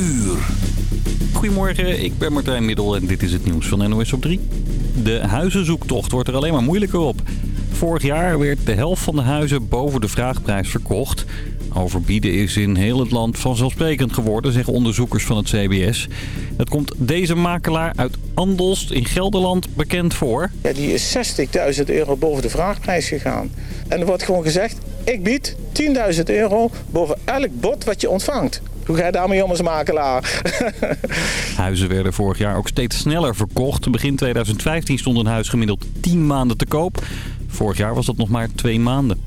uur. Goedemorgen, ik ben Martijn Middel en dit is het nieuws van NOS op 3. De huizenzoektocht wordt er alleen maar moeilijker op. Vorig jaar werd de helft van de huizen boven de vraagprijs verkocht. Overbieden is in heel het land vanzelfsprekend geworden, zeggen onderzoekers van het CBS. Het komt deze makelaar uit Andelst in Gelderland bekend voor. Ja, die is 60.000 euro boven de vraagprijs gegaan. En er wordt gewoon gezegd, ik bied 10.000 euro boven elk bod wat je ontvangt. Hoe ga je daarmee om als makelaar? Huizen werden vorig jaar ook steeds sneller verkocht. Begin 2015 stond een huis gemiddeld 10 maanden te koop. Vorig jaar was dat nog maar 2 maanden.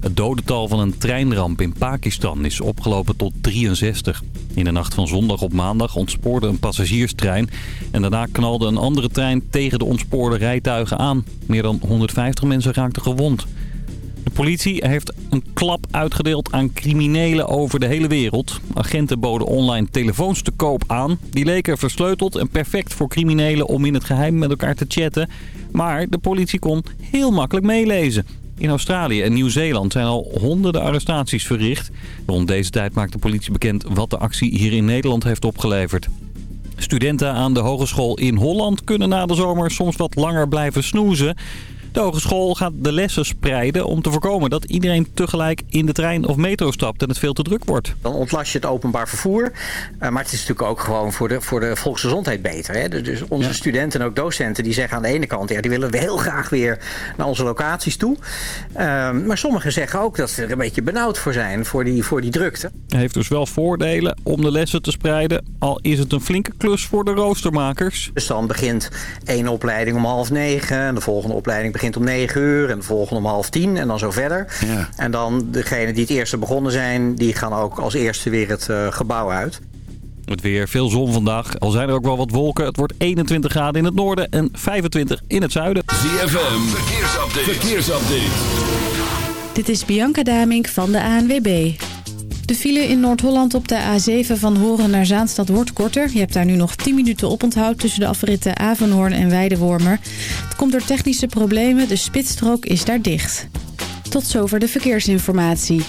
Het dodental van een treinramp in Pakistan is opgelopen tot 63. In de nacht van zondag op maandag ontspoorde een passagierstrein... en daarna knalde een andere trein tegen de ontspoorde rijtuigen aan. Meer dan 150 mensen raakten gewond. De politie heeft een klap uitgedeeld aan criminelen over de hele wereld. Agenten boden online telefoons te koop aan. Die leken versleuteld en perfect voor criminelen om in het geheim met elkaar te chatten. Maar de politie kon heel makkelijk meelezen. In Australië en Nieuw-Zeeland zijn al honderden arrestaties verricht. Rond deze tijd maakt de politie bekend wat de actie hier in Nederland heeft opgeleverd. Studenten aan de hogeschool in Holland kunnen na de zomer soms wat langer blijven snoezen. De hogeschool gaat de lessen spreiden om te voorkomen dat iedereen tegelijk in de trein of metro stapt en het veel te druk wordt. Dan ontlast je het openbaar vervoer. Uh, maar het is natuurlijk ook gewoon voor de, voor de volksgezondheid beter. Hè? Dus onze ja. studenten en ook docenten die zeggen aan de ene kant... Ja, die willen we heel graag weer naar onze locaties toe. Uh, maar sommigen zeggen ook dat ze er een beetje benauwd voor zijn voor die, voor die drukte. Hij heeft dus wel voordelen om de lessen te spreiden. Al is het een flinke klus voor de roostermakers. Dus dan begint één opleiding om half negen. En de volgende opleiding begint om 9 uur en de volgende om half tien en dan zo verder. Ja. En dan degenen die het eerste begonnen zijn, die gaan ook als eerste weer het uh, gebouw uit. Het weer, veel zon vandaag. Al zijn er ook wel wat wolken. Het wordt 21 graden in het noorden en 25 in het zuiden. ZFM, verkeersupdate. verkeersupdate. Dit is Bianca Damink van de ANWB. De file in Noord-Holland op de A7 van Horen naar Zaanstad wordt korter. Je hebt daar nu nog 10 minuten op onthoud tussen de afritten Avenhoorn en Weidewormer. Het komt door technische problemen, de spitsstrook is daar dicht. Tot zover de verkeersinformatie.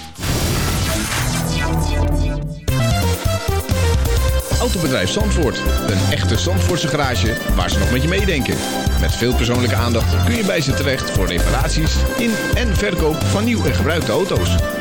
Autobedrijf Zandvoort. Een echte Zandvoortse garage waar ze nog met je meedenken. Met veel persoonlijke aandacht kun je bij ze terecht voor reparaties in en verkoop van nieuw en gebruikte auto's.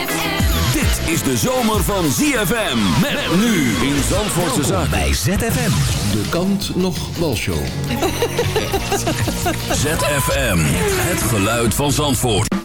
Dit is de zomer van ZFM. Met nu in Zandvoortse Zaak. Bij ZFM. De kant nog walshow. ZFM. Het geluid van Zandvoort.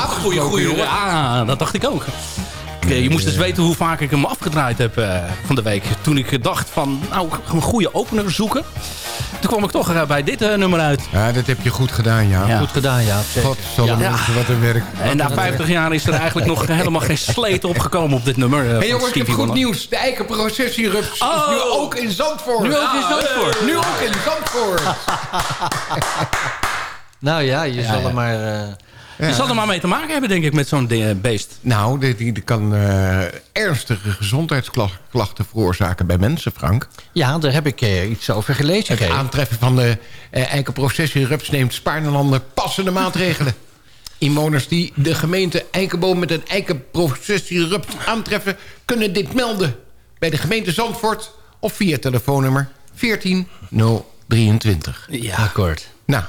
Goeie, goeie. Ja, dat dacht ik ook. Ik, eh, Je moest eens weten hoe vaak ik hem afgedraaid heb eh, van de week. Toen ik dacht van, nou, een goede opener zoeken. Toen kwam ik toch eh, bij dit eh, nummer uit. Ja, dat heb je goed gedaan, ja. Ja. Goed gedaan, ja. God, zal Ja. mensen wat een werk. En na 50 jaar is er eigenlijk nog helemaal geen sleet opgekomen op dit nummer. Hé van jongens, ik heb goed nieuws. De eikenprocessierups is Oh. nu ook in Zandvoort. Nu ook in Zandvoort? Nu ook in Zandvoort. Nou ja, je zal er maar... Je zal er maar mee te maken hebben, denk ik, met zo'n eh, beest. Nou, die, die, die kan eh, ernstige gezondheidsklachten veroorzaken bij mensen, Frank. ja, daar heb ik eh, iets over gelezen. Het aantreffen van de eh, eikenprocessierups neemt Spaarnelanden passende maatregelen. Inwoners die de gemeente Eikenboom met een eikenprocessierups aantreffen... kunnen dit melden bij de gemeente Zandvoort of via telefoonnummer 14023. Ja. Akkoord. Nou,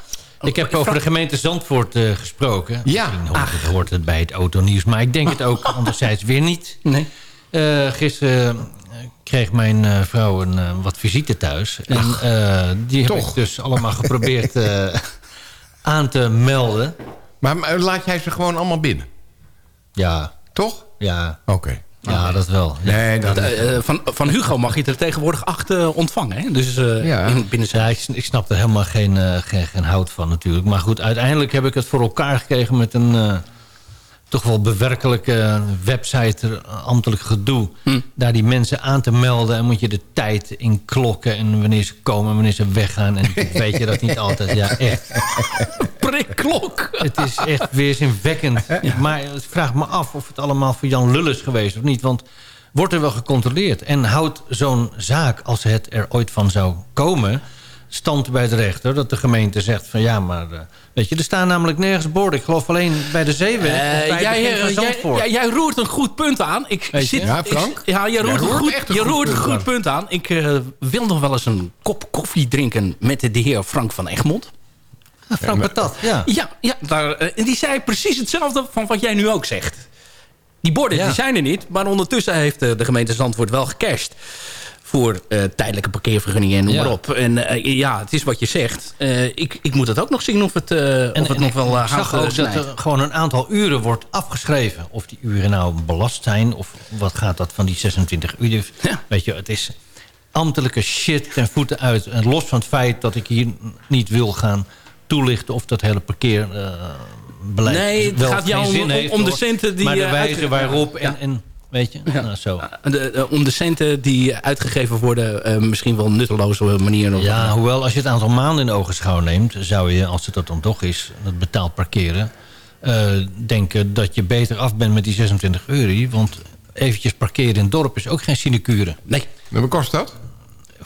Ik heb over de gemeente Zandvoort eh, gesproken. Ja. Misschien hoort het, hoort het bij het autonieuws. Maar ik denk het ook anderzijds weer niet. Nee. Eh, gisteren eh, kreeg mijn vrouw een, wat visite thuis. En die heb toch. ik dus allemaal geprobeerd aan te melden. maar, maar laat jij ze gewoon allemaal binnen? Ja, Toch? ja, Oké. Ja dat wel. Ja. Nee, dan... Eh, eh, van, van Hugo mag je er tegenwoordig acht eh, ontvangen. Hè? Dus eh, Ja. in, binnen zijn... Ja, ik, ik snap er helemaal geen, eh, geen, geen hout van natuurlijk. Maar goed, uiteindelijk heb ik het voor elkaar gekregen met een... eh, toch wel bewerkelijke website, eh, ambtelijk gedoe. Daar die mensen aan te melden. En moet je de tijd in klokken. En wanneer ze komen en wanneer ze weggaan. En weet je dat niet altijd. Ja, echt. prikklok. Het is echt weerzinwekkend. Maar ik vraag me af of het allemaal voor Jan Lul is geweest of niet. Want wordt er wel gecontroleerd? En houdt zo'n zaak, als het er ooit van zou komen... stand bij de rechter dat de gemeente zegt van... ja, maar eh, weet je, er staan namelijk nergens borden. Ik geloof alleen bij de zeeweg Eh, of bij jij, eh, jij, jij, jij roert een goed punt aan. Ik Weet je? zit, Ja, ik- Frank? ja, jij roert, Jij een, roert goed, een je goed roert een punt goed aan. punt aan. Ik eh, wil nog wel eens een kop koffie drinken met de heer Frank van Egmond. Ah, Frank Patat, ja. Ja, ja daar, eh, en die zei precies hetzelfde van wat jij nu ook zegt. Die borden Ja. die zijn er niet. Maar ondertussen heeft eh, de gemeente Zandvoort wel gecashed. Voor eh, tijdelijke parkeervergunningen en noem Ja. maar op. En eh, ja, het is wat je zegt. Eh, ik, ik moet het ook nog zien of het, of het nog wel uh, dat er gewoon een aantal uren wordt afgeschreven. Of die uren nou belast zijn, of wat gaat dat van die 26 uur. Ja. Weet je, het is ambtelijke shit ten voeten uit. En los van het feit dat ik hier niet wil gaan toelichten... of dat hele parkeerbeleid Nee, het wel gaat jou om- zin om- de centen die, Maar de wijze waarop en weet je, nou, zo. De, eh, om de centen die uitgegeven worden... eh, misschien wel nutteloze manieren. Ja, hoewel als je het aantal maanden in ogenschouw neemt... zou je, als het dat dan toch is, dat betaald parkeren... eh, denken dat je beter af bent met die 26 euro. Want eventjes parkeren in het dorp is ook geen sinecure. Nee. En wat kost dat?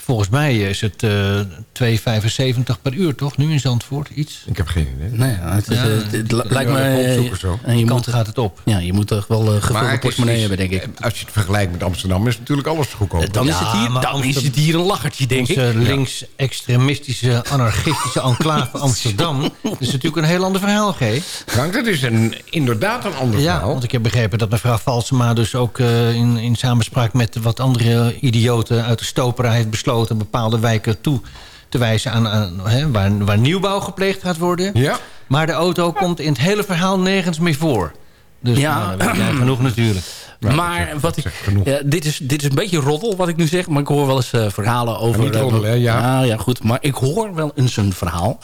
Volgens mij is het eh 2,75 per uur, toch? Nu in Zandvoort, iets? Ik heb geen idee. Nee, het, Ja. het- het lijkt me... opzoeken zo. en je Kant moet, gaat het op. ja, je moet toch wel uh, gevulde portemonnee is- hebben, denk ik. Als je het vergelijkt met Amsterdam is natuurlijk alles goedkoop. Dan, is, het hier, dan is het hier een lachertje, denk ik. Onze links-extremistische, anarchistische enclave Amsterdam... dat is natuurlijk een heel ander verhaal, G. Frank, dat is een, inderdaad een ander Ja, verhaal. want ik heb begrepen dat mevrouw Valsema dus ook eh, in, in samenspraak met wat andere idioten uit de stoperij heeft besloten bepaalde wijken toe te wijzen aan, aan hè, waar, waar nieuwbouw gepleegd gaat worden. Ja. Maar de auto komt in het hele verhaal nergens meer voor. Dus Ja. nou, dan weet maar wat ik, ja, dit, is, dit is een beetje roddel wat ik nu zeg. Maar ik hoor wel eens eh, verhalen over... niet eh, roddelen, hè, ja. Ah, ja, goed. Maar ik hoor wel eens een verhaal...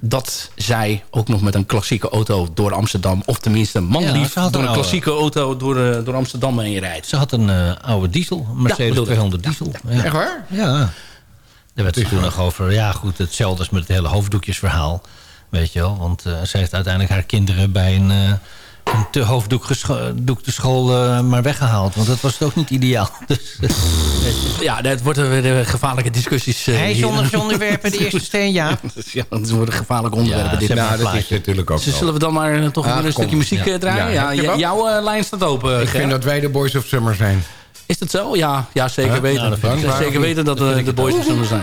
dat zij ook nog met een klassieke auto door Amsterdam... of tenminste Ja, manlief door een klassieke auto door, eh, door Amsterdam heen rijdt. Ze had een eh, oude diesel, Mercedes ik. 200 diesel. Ja. Echt waar? Ja. Daar werd ze toen nog over... Ja, goed, hetzelfde als met het hele hoofddoekjesverhaal. Weet je wel, want ze heeft uiteindelijk haar kinderen bij een... eh, een te hoofddoekte school eh, maar weggehaald. Want dat was ook niet ideaal. Dus, eh, Ja, dat worden weer eh, gevaarlijke discussies. eh, Hij zonder onderwerpen de eerste steen, ja. ja, dat worden gevaarlijke onderwerpen. Ja, dit. Nou, dat is natuurlijk ook Dus zullen we dan maar toch Ah, weer een kom. stukje muziek Ja. eh, draaien? Ja, jouw eh, lijn staat open, Ik Ger. vind dat wij de Boys of Summer zijn. Is dat zo? Ja, ja zeker Huh? weten. Dat ook. zeker weten dat eh, de boys er zullen zijn.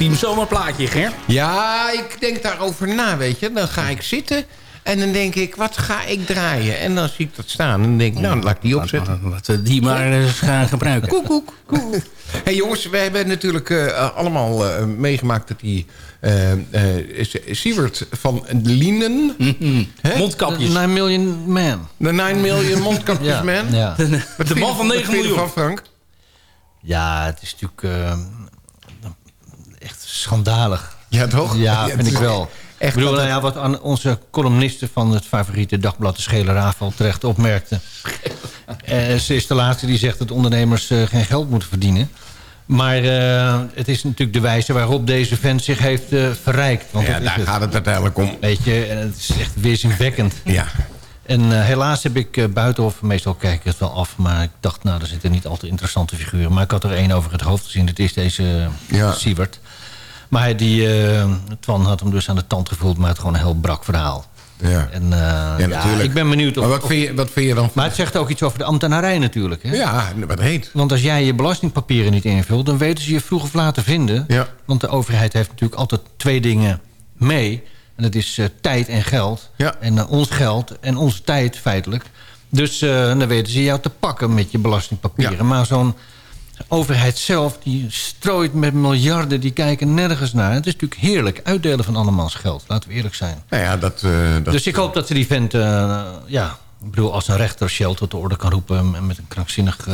Ultiem zomerplaatje, Ger. Ja, ik denk daarover na, weet je. Dan ga ik zitten en dan denk ik, wat ga ik draaien? En dan zie ik dat staan en dan denk ik, nou, laat ik die opzetten. Laten we die maar eens gaan gebruiken. Koek, koek, koek. hey jongens, we hebben natuurlijk eh, allemaal eh, meegemaakt dat die... eh eh, Siewert van Lienen... hè? Mondkapjes. 9 million man. De 9 million mondkapjesman. Ja, ja. De, man van wat 9 vind je miljoen. van Frank? Ja, het is natuurlijk eh, schandalig. Ja, toch? Ja, vind ik wel. Echt ik bedoel, nou ja, wat aan onze columnisten van het favoriete dagblad... de Schele Ravel terecht opmerkte. Eh, ze is de laatste die zegt dat ondernemers eh, geen geld moeten verdienen. Maar eh, het is natuurlijk de wijze waarop deze vent zich heeft verrijkt. Want Ja, daar het. gaat het uiteindelijk om. Weet je, en het is echt weerzinwekkend. Ja. En helaas heb ik buitenhof, meestal kijk ik het wel af... maar ik dacht, nou, er zitten niet altijd interessante figuren. Maar ik had er één over het hoofd gezien. Dat is deze Ja. Siebert. Maar die, uh, Twan had hem dus aan de tand gevoeld... maar het gewoon een heel brak verhaal. Ja. En uh, ja, natuurlijk. ik ben benieuwd of... Maar wat vind je, wat vind je dan... Maar het zegt ook iets over de ambtenarij natuurlijk. Hè? Ja, wat heet. Want als jij je belastingpapieren niet invult... dan weten ze je vroeg of laat te vinden. Ja. Want de overheid heeft natuurlijk altijd twee dingen mee... En dat is uh, tijd en geld. Ja. En uh, ons geld en onze tijd feitelijk. Dus dan weten ze jou te pakken met je belastingpapieren. Ja. Maar zo'n overheid zelf, die strooit met miljarden... die kijken nergens naar. Het is natuurlijk heerlijk, uitdelen van andermans geld. Laten we eerlijk zijn. Nou ja, dat, dat... Dus ik hoop dat ze die vent... ja, ik bedoel, als een rechter Shell tot de orde kan roepen... met een krankzinnig...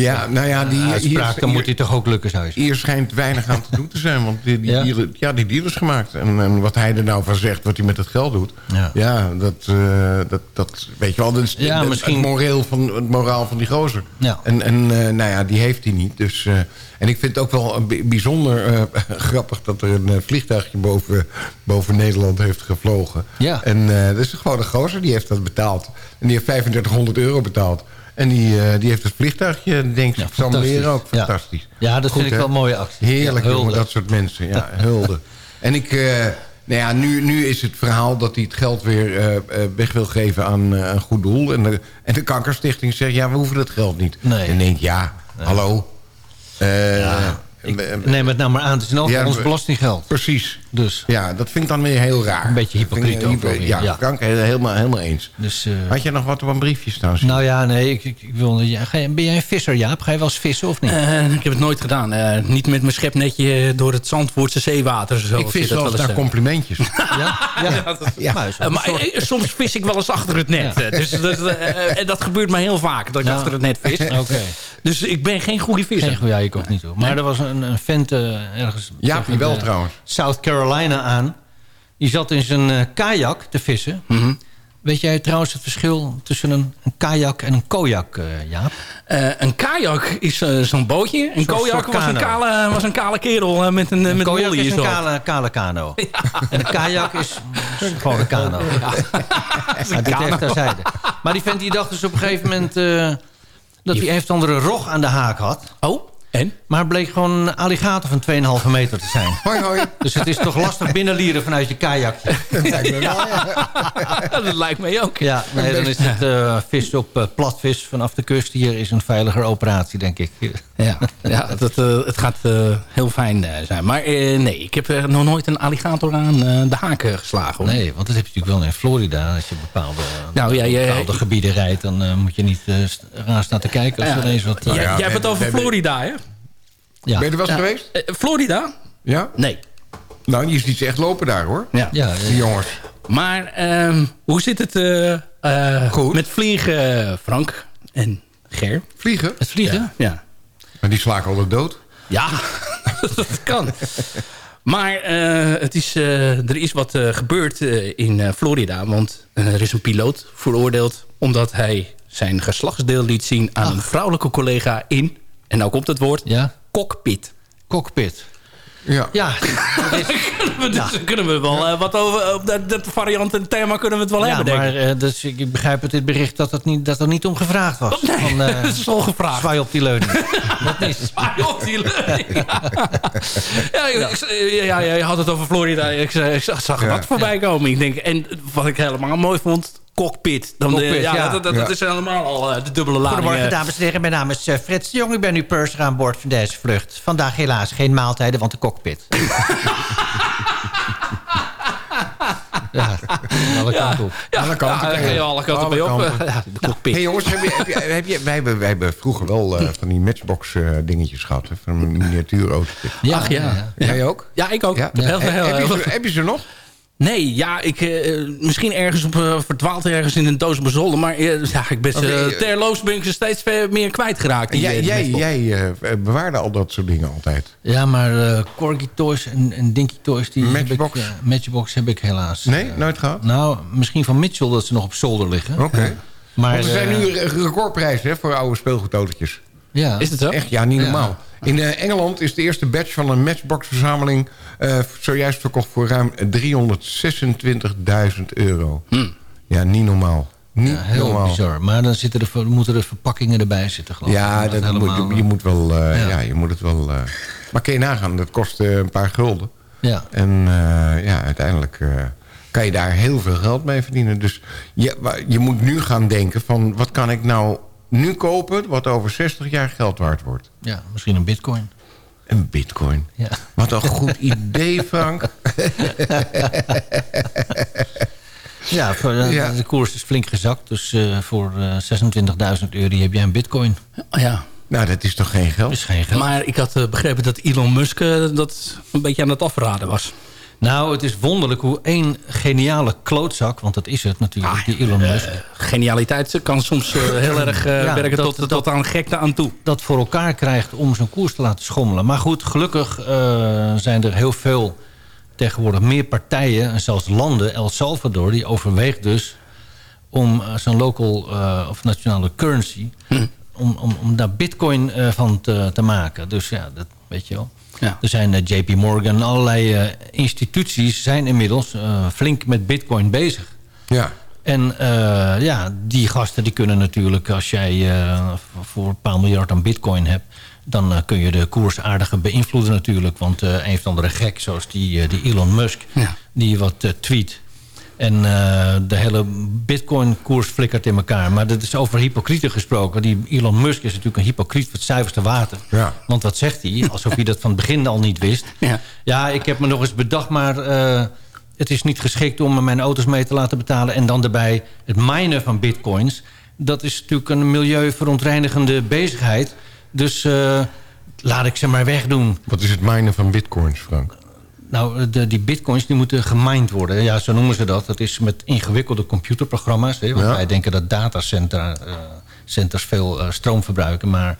Ja, nou ja, die uitspraak, hier, dan moet hij toch ook lukken, zou je zeggen. Hier schijnt weinig aan te doen te zijn, want die, die, Ja. Deal, ja, die deal is gemaakt. En, en wat hij er nou van zegt, wat hij met het geld doet... Ja. Ja, dat, uh, dat, dat weet je wel, dat is Ja, het, misschien- het, moreel van, het moraal van die gozer. Ja. En, en uh, nou ja, die heeft hij niet. Dus, uh, en ik vind het ook wel bijzonder grappig... dat er een vliegtuigje boven, boven Nederland heeft gevlogen. Ja. En dat is gewoon een gozer, die heeft dat betaald. En die heeft 3500 euro betaald. En die, uh, die heeft het vliegtuigje, denk ik, Ja, ja, leren ook. Fantastisch. Ja, dat Goed, vind ik wel een mooie actie. Heerlijk, Ja, jongen, dat soort mensen. Ja, hulde. En ik... Uh, nou ja, nu, nu is het verhaal dat hij het geld weer uh, uh, weg wil geven aan een goed doel. En de, en de kankerstichting zegt, ja, we hoeven dat geld niet. Nee. En denk ja, hallo. Uh, Ja, ik neem het nou maar aan. Het is geval Ja, ons belastinggeld. Precies. Dus, Ja, dat vind ik dan weer heel raar. Een beetje hypocriet ook Ja, ja. Frank, helemaal, helemaal eens. dus, eh, Had jij nog wat op een briefje staan? Nou ja, nee, ik, ik, ik wil, ja, ga je- ben jij een visser, Jaap? Ga je wel eens vissen of niet? Eh, ik heb het nooit gedaan. Eh, niet met mijn schepnetje door het Zandvoortse zeewater. Zoals ik vis je dat wel eens naar complimentjes. ja? Ja. Ja. Maar soms vis ik wel eens achter het net. Ja. Dus, dus, eh, en dat gebeurt mij heel vaak, dat ik Ja. achter het net vis. Oké. Dus ik ben geen goede visser. Geen, ja, ik ook niet hoor. Maar er was een, een vent ergens... Ja, die wel trouwens. South Carolina aan. Die zat in zijn eh, kajak te vissen. Mhm. Weet jij trouwens het verschil tussen een, een kajak en een kojak, eh, Jaap? Eh, een kajak is zo'n bootje. Een Zo'n kojak was een, kale, was een kale kerel met een, Een met een kojak lolly is een kale, kale kano. En een kajak is gewoon een kano. Ja, dit kano. echt terzijde. Maar die vent die dacht dus op een gegeven moment... eh, dat hij een of andere rog aan de haak had. Oh, en? Maar het bleek gewoon een alligator van 2,5 meter te zijn. Hoi, hoi. Dus het is toch lastig binnenlieren vanuit je kajakje. Ja, dat lijkt mij ook. Ja, nee, dan is het eh, vis op eh, platvis vanaf de kust. Hier is een veiliger operatie, denk ik. Ja, ja dat, eh, het gaat eh, heel fijn eh, zijn. Maar eh, nee, ik heb nog nooit een alligator aan eh, de haak eh, geslagen. Hoor. Nee, want dat heb je natuurlijk wel in Florida. Als je bepaalde, Nou, ja, je- bepaalde gebieden rijdt... dan eh, moet je niet eh, raar staan te kijken als er ineens wat... eh, Jij- ja, jij hebt het over Florida, hè? Ja. Ben je er wel eens Ja. geweest? Eh, Florida? Ja? Nee. Nou, je ziet ze echt lopen daar, hoor. Ja. Ja, Die jongens. Maar ehm, hoe zit het eh, eh, Goed. met vliegen, Frank en Ger? Vliegen? Het vliegen? Ja. Maar die slaken altijd dood. Ja, dat kan. Maar eh, het is, eh, er is wat eh, gebeurd eh, in eh, Florida. Want er is een piloot veroordeeld... omdat hij zijn geslachtsdeel liet zien aan een vrouwelijke collega in... en nou komt het woord, ja, cockpit. cockpit. Ja. Ja, dat is, dus kunnen we wel eh, wat over... op dat, dat variant en thema kunnen we het wel ja hebben, denk maar ik. eh, dus, ik begrijp uit dit bericht dat, het niet, dat er niet om gevraagd was. Nee, Van, eh, dat is al gevraagd. Zwaai op die leuning. dat niet. Zwaai op die leuning. ja, ik- ik- ja, ja, je had het over Florida. Ik, ik zag, wat voorbij komen. Ik denk, en wat ik helemaal mooi vond... cockpit. Dan, Cockpit, eh, ja, ja. Dat, dat, dat Ja. is helemaal al eh, de dubbele lading. Goedemorgen, eh. dames en heren. Mijn naam is eh, Frits de Jong. Ik ben nu purser aan boord van deze vlucht. Vandaag helaas geen maaltijden, want de cockpit. ja, alle kanten op. Ja, Alle kanten ja, op. ja, alle kanten op. kanten. Ja, de cockpit. Hey jongens, heb je, heb je, heb je, wij, hebben, wij hebben vroeger wel eh, van die matchbox eh, dingetjes gehad. Hè, van een miniatuurauto. Ja, Ach, ja. Jij ook? Ja, ik ook. Heel Heb, heel- je heel- ze, heb je ze nog? Nee, ja, ik, eh, misschien ergens op eh, verdwaald ergens in een doos bezolder. Maar eh, ja, ik ben eh, eh, terloos ben ik ze steeds meer kwijtgeraakt. die, eh, Jij, jij, eh, bewaarde al dat soort dingen altijd. Ja, maar eh Corgi Toys en, en Dinky Toys... Die Matchbox? Heb ik, eh, Matchbox heb ik helaas. Nee, eh, nooit gehad? nou, misschien van Mitchell dat ze nog op zolder liggen. Oké. Maar, Want er zijn eh, nu re- recordprijzen hè, voor oude speelgoedauto's. Ja. Is het zo? Echt, ja, niet Ja. In eh, Engeland is de eerste batch van een Matchbox-verzameling... eh, zojuist verkocht voor ruim 326.000 euro. Ja, niet normaal. Niet Ja, heel normaal. bizar. Maar dan zitten er, moeten er verpakkingen erbij zitten, geloof ik. Ja, dat helemaal, moet, je moet wel... eh, ja. Ja. je moet het wel... eh, maar kun je nagaan, dat kost eh, een paar gulden. Ja. En eh, ja, uiteindelijk eh, kan je daar heel veel geld mee verdienen. Dus je, je moet nu gaan denken van... wat kan ik nou nu kopen wat over 60 jaar geld waard wordt? ja, misschien een bitcoin. Een bitcoin. Ja. Wat een goed idee, Frank. Ja, voor, eh, Ja. de koers is flink gezakt. Dus eh, voor eh 26.000 euro heb jij een bitcoin. Ja. Nou, dat is toch geen Dat geld? is geen geld. Maar ik had begrepen dat Elon Musk dat een beetje aan het afraden was. Nou, het is wonderlijk hoe één geniale klootzak... want dat is het natuurlijk, die Elon Musk... Genialiteit kan soms eh, heel erg eh, Ja, werken dat- tot, tot aan gekte aan toe. dat voor elkaar krijgt om zo'n koers te laten schommelen. Maar goed, gelukkig eh, zijn er heel veel tegenwoordig meer partijen... en zelfs landen, El Salvador, die overweegt dus... om eh, zo'n local eh, of nationale currency... Om, om, om daar bitcoin eh, van te, te maken. Dus ja, dat weet je wel. Ja. Er zijn eh, JP Morgan, allerlei eh, instituties zijn inmiddels eh, flink met bitcoin bezig. Ja. En ja, die gasten die kunnen natuurlijk, als jij voor een paar miljard aan bitcoin hebt... dan kun je de koers aardig beïnvloeden natuurlijk. Want een of andere gek, zoals die, die Elon Musk, Ja. die wat tweet... En eh, de hele bitcoin-koers flikkert in elkaar. Maar dat is over hypocrieten gesproken. Die Elon Musk is natuurlijk een hypocriet voor het zuiverste water. Ja. Want wat zegt hij? Alsof hij dat van het begin al niet wist. Ja. Ja, ik heb me nog eens bedacht, maar eh, het is niet geschikt om mijn auto's mee te laten betalen. En dan daarbij het minen van bitcoins. Dat is natuurlijk een milieuverontreinigende bezigheid. Dus eh, laat ik ze maar wegdoen. Wat is het minen van bitcoins, Frank? Nou, de, die bitcoins die moeten gemined worden. Ja, zo noemen ze dat. Dat is met ingewikkelde computerprogramma's. Hè, want Ja. wij denken dat datacenters centers veel eh, stroom verbruiken. Maar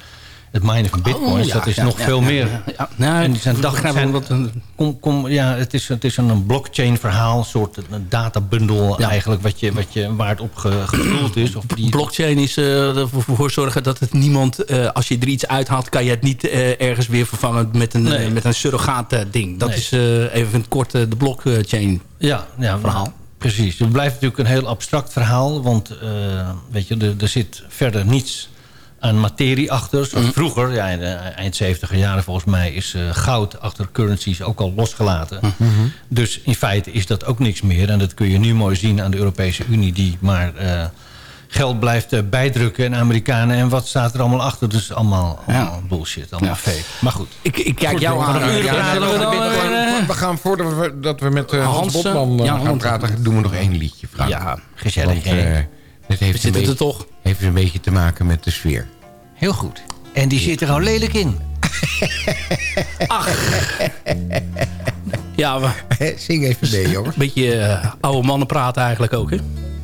het minen van bitcoins, Oh, ja, dat is ja, nog ja, veel meer. ja. Nou, en die zijn dag, zijn, wat kom, kom, ja, het is, het is een blockchain verhaal, een soort een databundel eigenlijk, wat je, wat je, waar het op ge, gedoeld is. Of die, Blockchain is eh, ervoor zorgen dat het niemand, eh, als je er iets uithaalt, kan je het niet eh, ergens weer vervangen met een, Nee. met een surrogaat ding. Dat Nee. is even kort de blockchain. Ja, ja verhaal. Precies. Het blijft natuurlijk een heel abstract verhaal. Want weet je, er, er zit verder niets aan materie achter. Zoals vroeger, ja, in de eind 70 jaren volgens mij... is eh, goud achter currencies ook al losgelaten. Dus in feite is dat ook niks meer. En dat kun je nu mooi zien aan de Europese Unie... die maar eh, geld blijft eh, bijdrukken en Amerikanen. En wat staat er allemaal achter? Dus allemaal, allemaal bullshit, allemaal Ja. fake. Maar goed. Ik, ik kijk Goed, jou aan. ja, we We gaan voordat we, dat we met eh, Hans, Botman gaan praten... doen we nog één liedje, Frank. Ja, Gezellig. Want, dit heeft we zitten er toch. heeft een beetje te maken met de sfeer. Heel goed. En die zit er gewoon lelijk in. Ja, we- Zing even mee, jongens. een beetje eh, oude mannen praten eigenlijk ook, hè?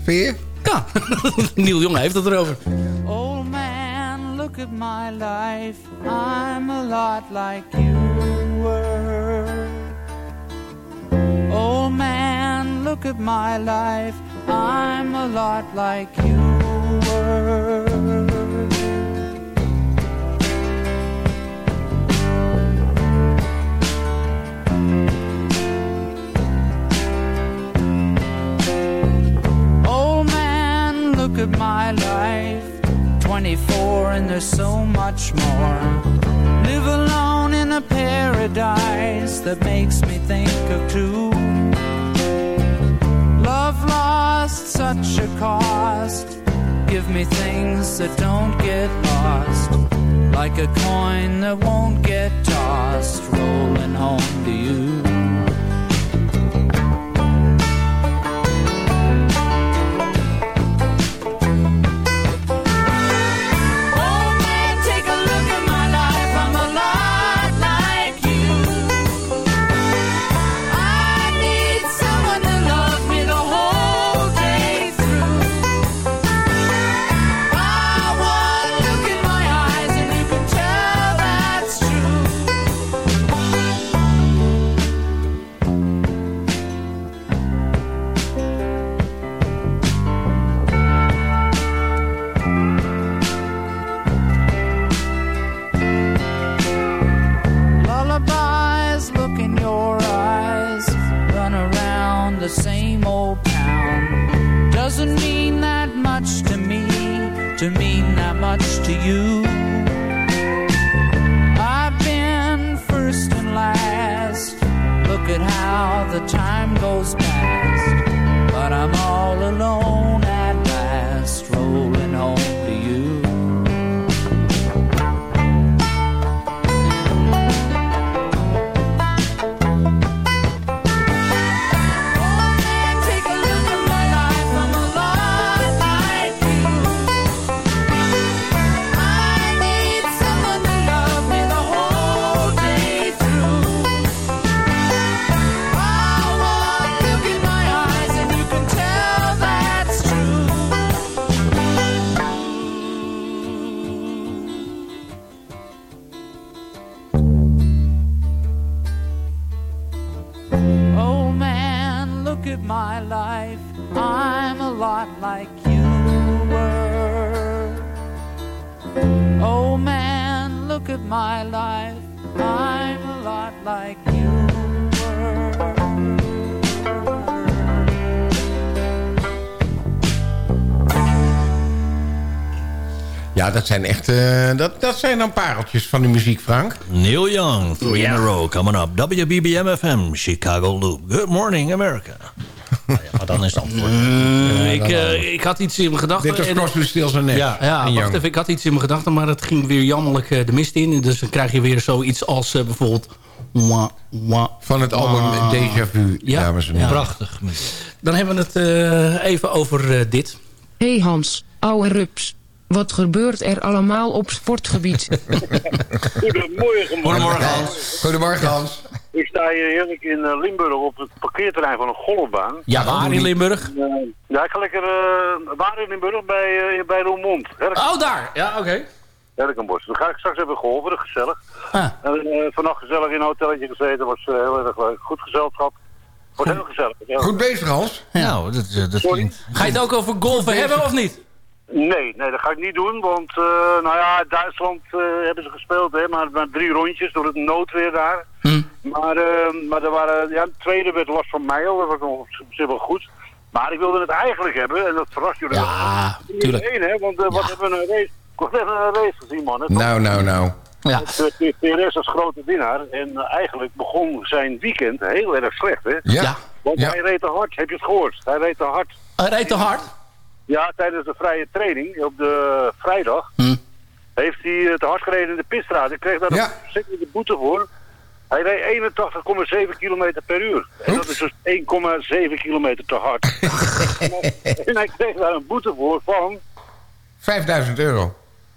Vind je? Ja, Neil Jong heeft het erover. Old man, look at my life. I'm a lot like you were. Old man, look at my life. I'm a lot like you were. Old man, look at my life. 24 and there's so much more. Live alone in a paradise that makes me think of two. I've lost such a cost. Give me things that don't get lost. Like a coin that won't get tossed. Rolling home to you. Dat zijn echt... eh, dat, dat zijn dan pareltjes van de muziek, Frank. Neil Young, three in a row, coming up. WBBM FM, Chicago Loop. Good morning, America. Ja, maar dan is het antwoord. Eh, ik, eh, ik had iets in mijn gedachten. Dit was Crosby, Stills en Nash. Ja, Ja, En wacht Young. even. Ik had iets in mijn gedachten, maar het ging weer jammerlijk de mist in. Dus dan krijg je weer zoiets als bijvoorbeeld... Wah, wah, Van het album wah. Déjà Vu, Ja. dames en heren. Prachtig. Dan hebben we het eh, even over dit. Hé hey Hans, ouwe rups. Wat gebeurt er allemaal op sportgebied? Goedemorgen. Goedemorgen, Hans. Goedemorgen, Hans. Ik sta hier heerlijk in eh, Limburg op het parkeerterrein van een golfbaan. Ja, waar in Limburg? Eh, ja, ik ga lekker... eh waar in Limburg? Bij, eh, bij Roermond. Oh, daar. Ja, oké. Herkenbos. Dan ga ik straks even golven, gezellig. Ah. En eh, vannacht gezellig in een hotelletje gezeten. was heel erg leuk. Goed gezelschap. Wordt heel gezellig. Ja. Goed bezig, Hans. Nou, dat, dat klinkt... Ga je het ook over golven hebben of niet? Nee, nee, dat ga ik niet doen. Want, eh, nou ja, Duitsland eh, hebben ze gespeeld, hè, maar, maar drie rondjes door het noodweer daar. Hm. Maar, eh, maar er waren, ja, de tweede werd last van mij al, dat was nog op zich wel goed. Maar ik wilde het eigenlijk hebben, en dat verrast jullie Ja, wel. tuurlijk. Hè, want wat hebben we een race, wat hebben we een race gezien, man. Nou, nou, nou. Ja. was, PRS als grote winnaar. En eigenlijk begon zijn weekend heel erg slecht, hè. Ja. Ja. Want Ja. hij reed te hard, heb je het gehoord? Hij reed te hard. Hij reed te hard. Ja, tijdens de vrije training op de vrijdag Hm. heeft hij eh, te hard gereden in de pitstraat. Ik kreeg daar Ja. een verschrikkelijke boete voor. Hij reed 81,7 km per uur. En dat is dus 1,7 kilometer te hard. en hij kreeg daar een boete voor van 5000 euro.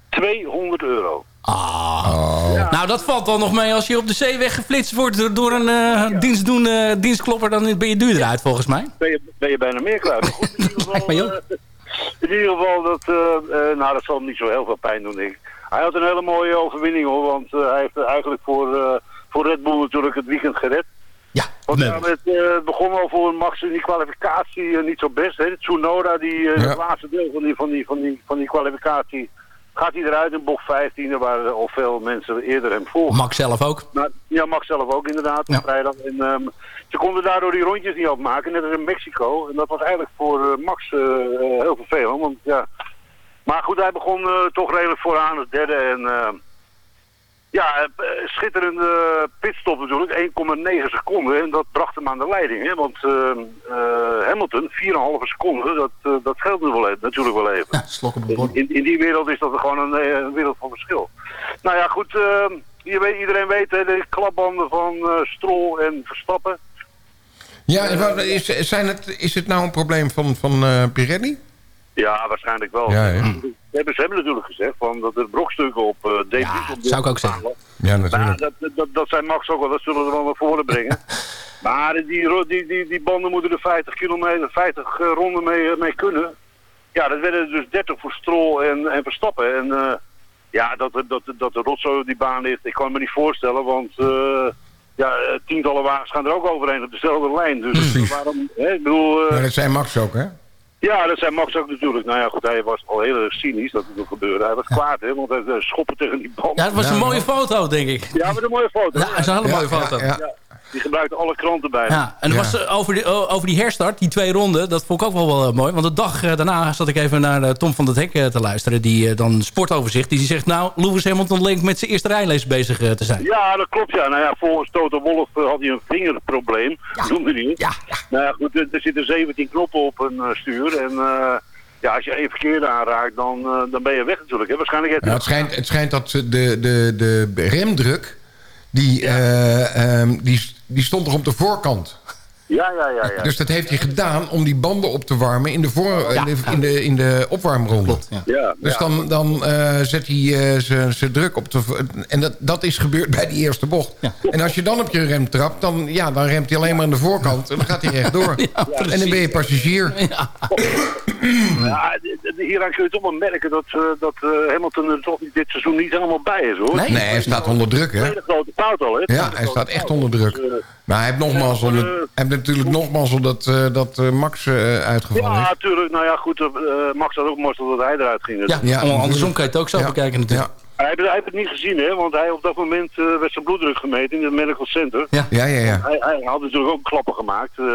200 euro. Oh. Nou, dat valt dan nog mee als je op de zeeweg geflitst wordt door- een eh dienstdoende dienstklopper. Dan ben je duurder uit volgens mij. Ben je, ben je bijna meer kwijt. Maar goed, in ieder geval, In ieder geval, dat, eh, eh, nou, dat zal hem niet zo heel veel pijn doen, denk ik. Hij had een hele mooie overwinning, hoor. Want eh, hij heeft eigenlijk voor, voor Red Bull natuurlijk het weekend gered. Ja, Want ja, het eh, begon wel voor Max in die kwalificatie niet zo best. Hè. Tsunoda, die, Ja. het laatste deel van die, van, die, van, die, van die kwalificatie, gaat hij eruit in bocht 15, waar al veel mensen eerder hem volgen. Max zelf ook. Maar, ja, Max zelf ook inderdaad, Ja. vrijdag. En, ehm, ze konden daardoor die rondjes niet afmaken, net als in Mexico. En dat was eigenlijk voor eh, Max eh, eh, heel vervelend, want ja... Maar goed, hij begon toch redelijk vooraan als derde en... Ja, eh, schitterende pitstop natuurlijk, 1,9 seconden. En dat bracht hem aan de leiding. Hè? Want eh, eh, Hamilton, 4,5 seconden, dat, dat geldt nu wel even, natuurlijk wel even. in, in, in die wereld is dat gewoon een, een wereld van verschil. Nou ja, goed, je weet, iedereen weet hè, de klapbanden van Stroll en Verstappen. Ja, is, zijn het, is het nou een probleem van, van Pirelli? Ja, waarschijnlijk wel. Ja? Ze hebben, ze hebben natuurlijk gezegd van dat er brokstukken op uh, deze Ja, zou ik ook zeggen. Ja, Maar natuurlijk. dat, dat, dat zijn Max ook wel, dat zullen we wel naar voren brengen. maar die, die, die, die banden moeten er 50 kilometer, 50 eh, ronden mee, mee kunnen. Ja, dat werden er dus 30 voor Stroll en, en Verstappen. En eh, ja, dat, dat, dat de rotzooi op die baan ligt, ik kan me niet voorstellen, want eh, ja, eh, tientallen wagens gaan er ook overheen op dezelfde lijn. Dus waarom, hè, ik bedoel... eh, Ja, dat zijn Max ook, hè? Ja, dat zijn Max ook natuurlijk. Nou ja, goed, hij was al heel erg cynisch dat het nog gebeurde. Hij was kwaad, hè, want hij eh, schoppen tegen die band. Ja, het was een mooie foto, denk ik. Ja, maar een mooie foto. Ja, dat is een hele Ja, mooie ja, foto. ja. Ja, die gebruikte alle kranten bij. Ja, en was, eh, over, die, o- over die herstart, die twee ronden, dat vond ik ook wel, wel eh, mooi. Want de dag eh, daarna zat ik even naar eh, Tom van het Hek eh, te luisteren. Die eh, dan sportoverzicht. Die zegt, nou, Lewis Hamilton leek met zijn eerste rijles bezig eh, te zijn. Ja, dat klopt, ja. Nou ja, volgens Toto Wolff eh, had hij een vingerprobleem. Noemde hij het. Ja, ja. Nou ja, goed, er, er zitten 17 knoppen op een eh, stuur. En eh, ja, als je één verkeerde aanraakt, dan, eh, dan ben je weg natuurlijk. Hè. Waarschijnlijk heeft Nou, het, schijnt, het schijnt dat de, de, de remdruk... Die, eh, ehm, die, die stond nog op de voorkant. Ja, ja, ja. ja. Dus dat heeft hij gedaan om die banden op te warmen in de, voor, in de, in de, in de opwarmronde. ja, Dus ja. dan, dan eh, zet hij eh, zijn druk op de... En dat, dat is gebeurd bij die eerste bocht. En als je dan op je rem trapt, dan, ja, dan remt hij alleen maar aan de voorkant. En dan gaat hij rechtdoor. en dan ben je passagier. Ja, d- hieraan kun je toch wel merken dat, eh, dat Hamilton er toch niet- dit seizoen niet helemaal bij is, hoor. Nee, hij staat onder druk, hè? Een hele grote fout al, hè? Ja, hij staat echt onder druk. Maar hij heeft nogmaals Ja, eh, hij heeft natuurlijk nogmaals dat, eh, dat eh, Max eh, uitgevallen Ja, is. natuurlijk. Nou ja, goed. eh, Max had ook mazzel dat hij eruit ging. Ja, Ja, andersom kan je het ook zo Ja. bekijken natuurlijk. Hij heeft, hij heeft het niet gezien, hè? Want hij op dat moment eh, werd zijn bloeddruk gemeten in het medical center. Ja, ja, ja. Hij, hij had natuurlijk ook klappen gemaakt. eh,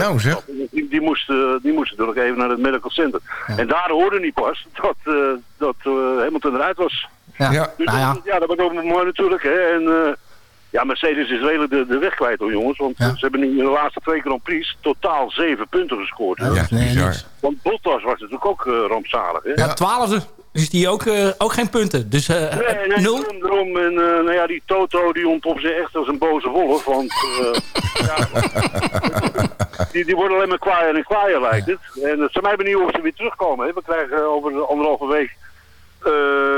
Nou, zeg. Die, die, moest, eh, die moest natuurlijk even naar het medical center. En daar hoorde hij pas dat, eh, dat eh, Hamilton eruit was. Ja. Ja. Dus Nou ja. dat, ja, dat was ook mooi natuurlijk. Hè? En eh, ja, Mercedes is redelijk de, de weg kwijt hoor jongens. Want Ja. ze hebben in de laatste twee Grand Prix totaal zeven punten gescoord. hè. Ja, Nee, bizar. Want Bottas was natuurlijk ook eh, rampzalig. Hè? Ja, twaalfde. Dus die ook, eh, ook geen punten. Dus eh, Nee, nee, nul. daarom. En eh, nou ja, die Toto die ontpopt zich echt als een boze wolf. Want eh, ja, die, die worden alleen maar kwaaier en kwaaier lijkt het. En het zijn mij benieuwd of ze weer terugkomen. Hè. We krijgen over de anderhalve week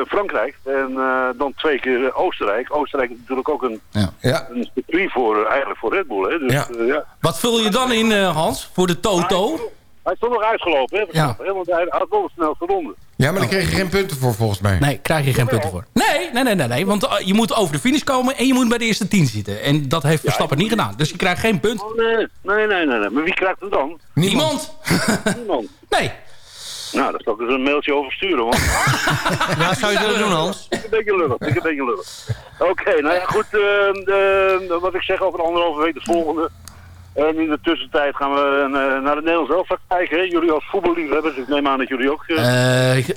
Frankrijk en eh, dan twee keer Oostenrijk. Oostenrijk is natuurlijk ook een, Ja, een circuit voor, eh, eigenlijk voor Red Bull. Hè. Dus, Ja. eh, ja. Wat vul je dan in, eh, Hans, voor de Toto? Hij is toch nog uitgelopen, hè, Ja. Hè, want hij had wel de snelste ronde. ja, maar daar kreeg je geen punten voor volgens mij. Nee, krijg je geen punten voor. Nee, nee, nee, nee. nee want eh, je moet over de finish komen en je moet bij de eerste tien zitten. En dat heeft Verstappen niet gedaan. Dus je krijgt geen punt. Oh, nee, nee, nee, nee, nee. Maar wie krijgt hem dan? Niemand. Niemand. Nee. Nou, daar zal ik dus een mailtje over sturen. Want Ja, zou je willen doen, Hans? ik een beetje lullig. Ik een beetje lullig. Oké, nou ja, goed. eh, eh, wat ik zeg over de anderhalve week de volgende. En in de tussentijd gaan we eh, naar het Nederlands elftal kijken. Hè? Jullie als voetballiefhebbers, ik neem aan dat jullie ook...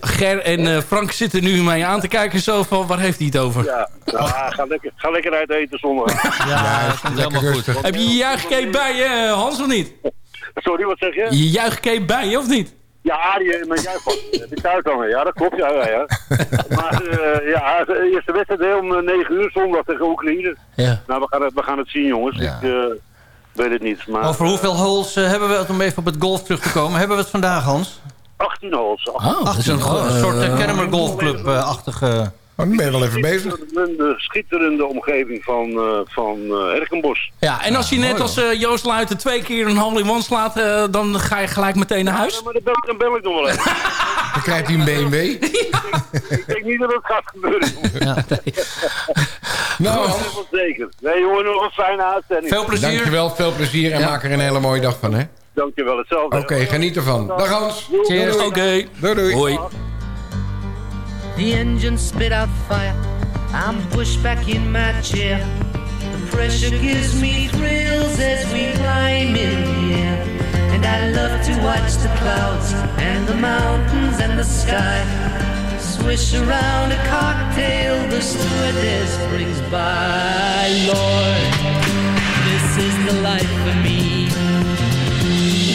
Ger en eh, Frank zitten nu mij aan te kijken. Zo van, waar heeft hij het over? ja, nou, ga, lekker, ga lekker uit eten zonder... Ja, dat komt helemaal goed. rustig. Heb je je juichcape bij je, eh, Hans, of niet? Sorry, wat zeg je? Je juichcape bij je, of niet? Ja, die, met jij vast. Die thuis hangen. Ja, dat klopt. Ja, ja, ja. Maar eh, ja, de eerste wedstrijd om 9 uur zondag tegen Oekraïne. Ja. Nou, we gaan het, we gaan het zien, jongens. Ja. Ik eh, weet het niet. Maar, Over hoeveel holes eh, hebben we het om even op het golf terug te komen? Hebben we het vandaag, Hans? 18 holes. Oh, dat is een Een soort uh, Kennemer Golfclub-achtige... Oh, dan ben je wel even bezig. Een schitterende omgeving van, eh van eh, Herkenbos. Ja, en als je net als eh, Joost Luiten twee keer een hole-in-one slaat... eh, dan ga je gelijk meteen naar huis. Ja, maar dan bel, dan bel ik nog wel even. Dan krijgt hij een BMW. ik denk niet dat het gaat gebeuren. Ja, nee. Nou, Dat is wel zeker. Nee, jongen, nog een fijne uitzending. Veel plezier. dankjewel, veel plezier en maak er een hele mooie dag van, hè? Dankjewel, hetzelfde. Oké, geniet ervan. Dag Hans. Cheers. Oké. Doei, doei. Hoi. The engine spit out fire. I'm pushed back in my chair. The pressure gives me thrills as we climb in the air. And I love to watch the clouds and the mountains and the sky swish around a cocktail the stewardess brings by. Lord, this is the life for me.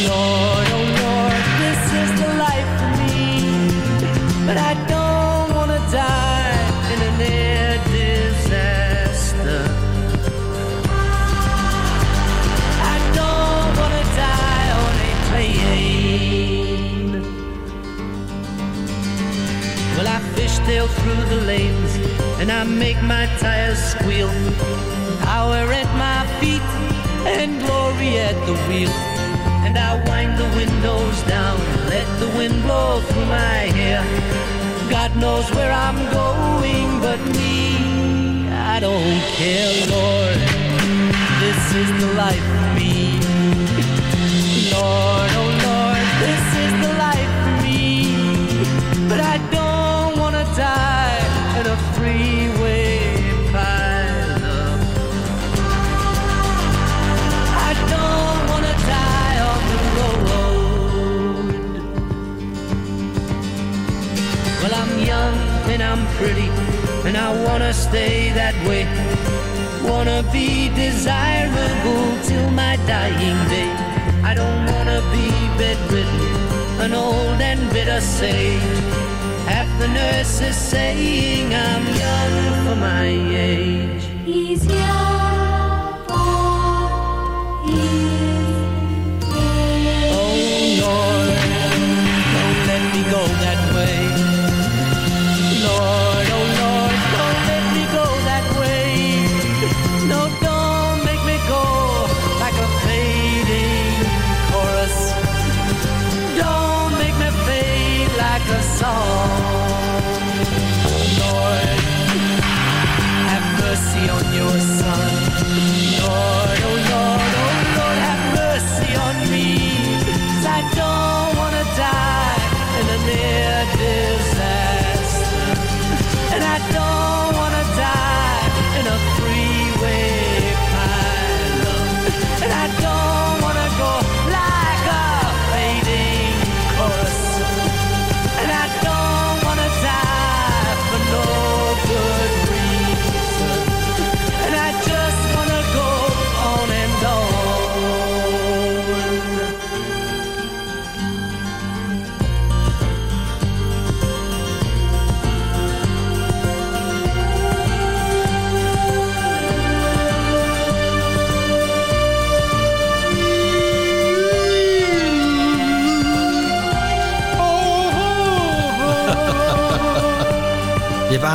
Lord, oh Lord, this is the life for me. But I don't Fishtail through the lanes and I make my tires squeal. Power at my feet and glory at the wheel. And I wind the windows down, let the wind blow through my hair. God knows where I'm going, but me, I don't care, Lord. This is the life for me. Lord, oh Lord, this is the life for me. But I don't Well, I'm young and I'm pretty, and I want to stay that way. Wanna be desirable till my dying day. I don't wanna be bedridden, an old and bitter sage. Half the nurses saying I'm young for my age. He's young for his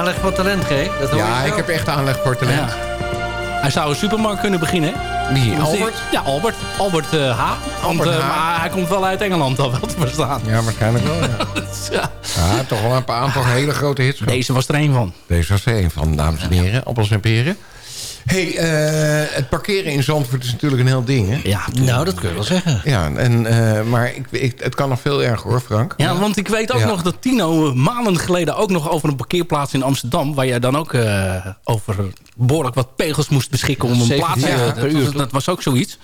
aanleg voor talent, G. Dat hoor Ja, ik heb echt aanleg voor talent. Hij zou een supermarkt kunnen beginnen. Wie, Albert? Ja, Albert. Albert eh, H. Want, Albert eh, H. Maar hij komt wel uit Engeland, al wel te verstaan. Ja, waarschijnlijk wel, ja. Ja. Toch wel een paar aantal hele grote hits. Deze was er een van. Deze was er een van, dames en heren. Appels en peren. Hey, eh, het parkeren in Zandvoort is natuurlijk een heel ding, hè? Ja, Nou, dat kun je wel zeggen. Ja, en, eh, maar ik, ik, het kan nog veel erger, hoor, Frank. Ja, want ik weet ook Ja. nog dat Tino maanden geleden ook nog over een parkeerplaats in Amsterdam... waar jij dan ook eh, over behoorlijk wat pegels moest beschikken om een plaats ja, dat was uur. Dat was ook zoiets.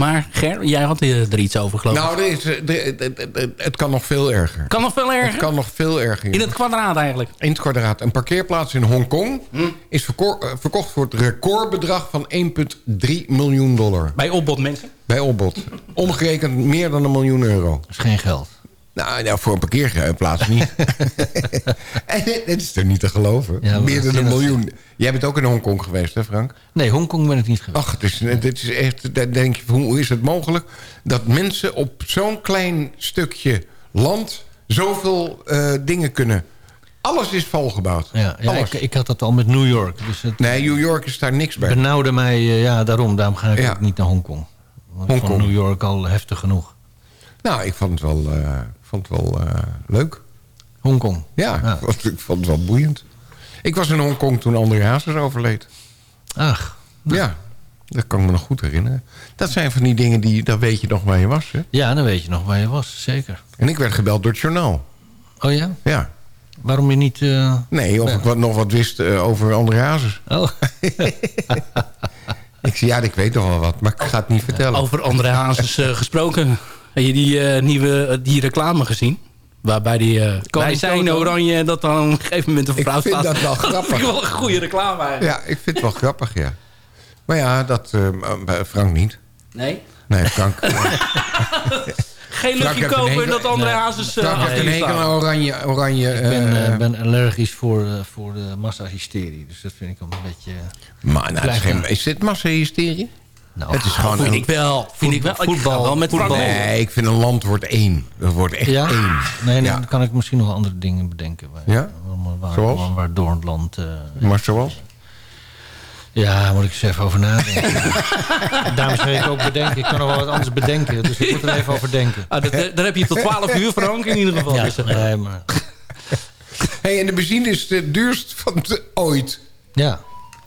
Maar Ger, jij had er iets over geloof ik. Nou, er is, er- er- het kan nog veel erger. Kan nog veel erger? Het kan nog veel erger. In het kwadraat eigenlijk. In het kwadraat. Een parkeerplaats in Hongkong Hm. is eh, verkocht voor het recordbedrag van 1,3 miljoen dollar. Bij opbod mensen. Bij opbod. Omgerekend meer dan een miljoen euro. Dat is geen geld. Nou, nou voor een parkeerplaats niet. en dit is toch niet te geloven? Ja, meer dan een dat- miljoen. Jij bent ook in Hongkong geweest, hè Frank? Nee, Hongkong ben ik niet geweest. Ach, het dit is echt... Dan denk je, hoe is het mogelijk... dat mensen op zo'n klein stukje land... zoveel eh, dingen kunnen... Alles is volgebouwd. Ja, ja ik, ik had dat al met New York. Dus het Nee, New York is daar niks bij. benauwde mij, eh, ja, daarom. Daarom ga ik Ja. ook niet naar Hongkong. Want ik vond Hongkong. New York al heftig genoeg. Nou, ik vond het wel, eh, vond het wel eh, leuk. Hongkong. Ja, Ja. Ik, vond, het wel boeiend. Ik was in Hongkong toen André Hazes overleed. Ach, Ja, dat kan ik me nog goed herinneren. Dat zijn van die dingen, die, dat weet je nog waar je was. Hè? ja, dan weet je nog waar je was. Zeker. En ik werd gebeld door het journaal. Oh ja? Ja. Waarom je niet... eh, Nee, of ik wat, nog wat wist eh, over André Hazes. Oh, Ik zei, ja, ik weet toch wel wat, maar ik ga het niet vertellen. Over André Hazes eh, gesproken. Heb je die, eh, nieuwe, eh, die reclame gezien? Waarbij die uh, wij zijn oranje dat dan op een gegeven moment een Ik vrouw vind staat. dat wel vind ik grappig. wel een goede reclame eigenlijk. Ja, ik vind het wel grappig, ja. Maar ja, dat bij Frank niet. Nee? Nee, Frank... Geen luchtje kopen en dat André Nee. Hazes... Frank heeft een hekel aan oranje... oranje Ik ben, ben allergisch voor, eh, voor de massahysterie. Dus dat vind ik wel een beetje... maar nou, is, geen, is dit massahysterie? Nou, het is gewoon vind een- ik wel. Vind ik wel. Ik ga wel met mee. Nee, ik vind een land wordt één. Dat wordt echt Ja? één. Nee, nee Ja. dan kan ik misschien nog andere dingen bedenken. Waar, Ja? waar- waar- Zoals? waar- Waardoor het land... eh, Maar zoals? ja, moet ik eens even over nadenken. Daarom zeg ik ook bedenken. Ik kan nog wel wat anders bedenken. Dus ik moet er even over denken. Ah, dat, daar heb je tot 12 uur, Frank, in ieder geval. Ja, nee, maar... hey, en de benzine is het duurst van de, ooit. Ja.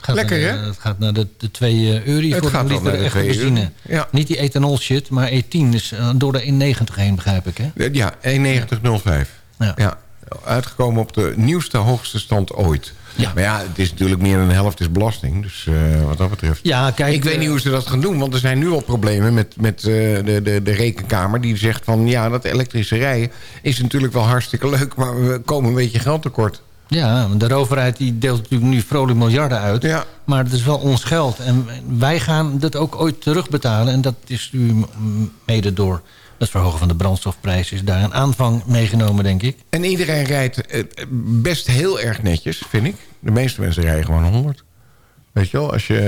Het gaat Lekker, naar, hè? Het gaat naar de, de 2 euro Het voor gaat een liter echte 2 euro. benzine. Ja. Niet die ethanol shit, maar E10 is eh, door de 1,90 heen, begrijp ik, hè? Ja, 1,9005. Ja. Ja. Uitgekomen op de nieuwste hoogste stand ooit. Maar ja, het is natuurlijk meer dan de helft is belasting. Dus eh, wat dat betreft. Ja, kijk... Ik weet eh, niet hoe ze dat gaan doen, want er zijn nu al problemen met, met eh, de, de, de rekenkamer. Die zegt van ja, dat elektrische rijden is natuurlijk wel hartstikke leuk, maar we komen een beetje geld tekort. Ja, de overheid die deelt natuurlijk nu vrolijk miljarden uit. Ja. Maar het is wel ons geld. En wij gaan dat ook ooit terugbetalen. En dat is nu mede door het verhogen van de brandstofprijs... is daar een aanvang meegenomen, denk ik. En iedereen rijdt eh, best heel erg netjes, vind ik. De meeste mensen rijden gewoon 100. Weet je wel, als je...